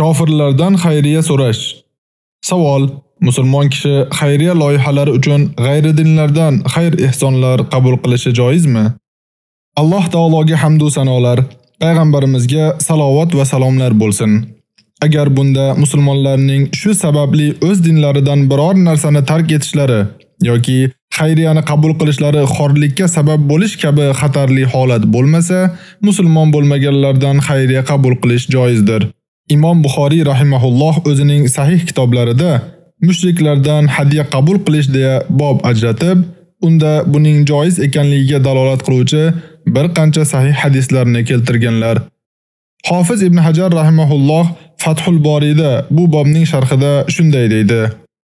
Kofirlardan xayriya so'rash. Savol: Musulmon kishi xayriya loyihalari uchun g'ayridinlardan xayr-ehsonlar qabul qilishi joizmi? Alloh taologa hamd va sanolar, payg'ambarimizga salovat va salomlar bo'lsin. Agar bunda musulmonlarning shu sababli o'z dinlaridan biror narsani tark etishlari yoki xayriyani qabul qilishlari xorlikka sabab bo'lish kabi xatarli holat bo'lmasa, musulmon bo'lmaganlardan xayriya qabul qilish joizdir. Imom Buxoriy rahimahulloh o'zining sahih kitoblarida mushriklardan hadiya qabul qilish deya bob ajratib, unda buning joiz ekanligiga dalolat qiluvchi bir qancha sahih hadislarni keltirganlar. Hofiz Ibn Hajar rahimahulloh Fathul Borida bu bobning sharhida shunday deydi: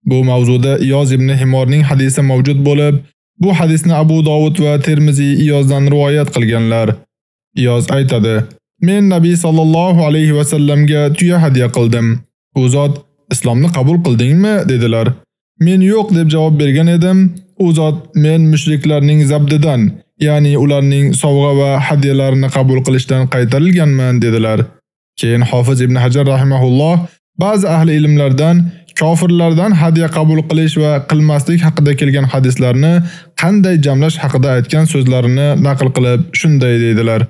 Bu mavzuda Iyoz ibn Himorning hadisi mavjud bo'lib, bu hadisni Abu Dovud va Termiziy Iyozdan rivoyat qilganlar. Iyoz aytadi: Men Nabiy sallallohu alayhi va sallamga tuya hadiya qildim. U zot islomni qabul qildingmi dedilar. Men yo'q deb javob bergan edim. U zot men mushriklarning zabdidan, ya'ni ularning sovg'a va hadiyalarini qabul qilishdan qaytarilganman dedilar. Keyin Hofiz ibn Hajar rahimahulloh ba'zi ahli ilmlardan kofirlardan hadiya qabul qilish va qilmaslik haqida kelgan hadislarni qanday jamlash haqida aytgan so'zlarini naql qilib shunday deydilar.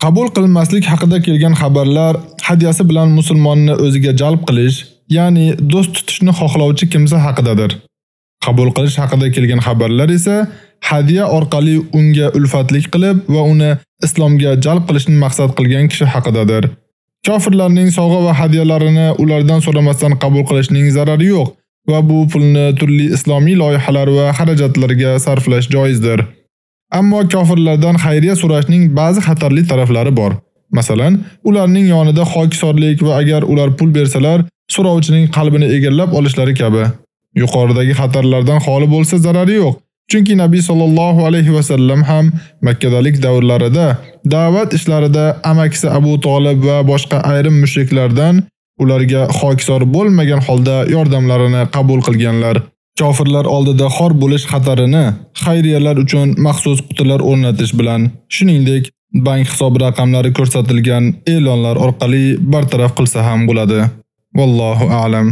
Qabul qilmaslik haqida kelgan xabarlar hadiyasi bilan musulmonni o'ziga jalb qilish, ya'ni do'st tutishni xohlovchi kimsa haqidadir. Qabul qilish haqida kelgan xabarlar esa hadiya orqali unga ulfatlik qilib va uni islomga jalb qilishni maqsad qilgan kishi haqidadir. Kofirlarning sovg'a va hadiyalarini ulardan so'ramasdan qabul qilishning zarari yo'q va bu pulni turli islomiy loyihalar va xarajatlarga sarflash joizdir. Ammo kofirlardan xayriya so'rashning ba'zi xatarli taraflari bor. Masalan, ularning yonida xokisorlik va agar ular pul bersalar, so'rovchining qalbini egallab olishlari kabi. Yuqoridagi xatarlardan xoli bo'lsa zarari yo'q. Chunki Nabiy sallallohu alayhi va sallam ham Makkadalik davrlarida da'vat ishlarida amakisi Abu Talib va boshqa ayrim mushriklardan ularga xokisor bo'lmagan holda yordamlarini qabul qilganlar. Kofirlar oldida xor bo'lish xatarini xayriyalar uchun maxsus qutilar o'rnatish bilan, shuningdek, bank hisob raqamlari ko'rsatilgan e'lonlar orqali bartaraf qilsa ham bo'ladi. Vallohu a'lam.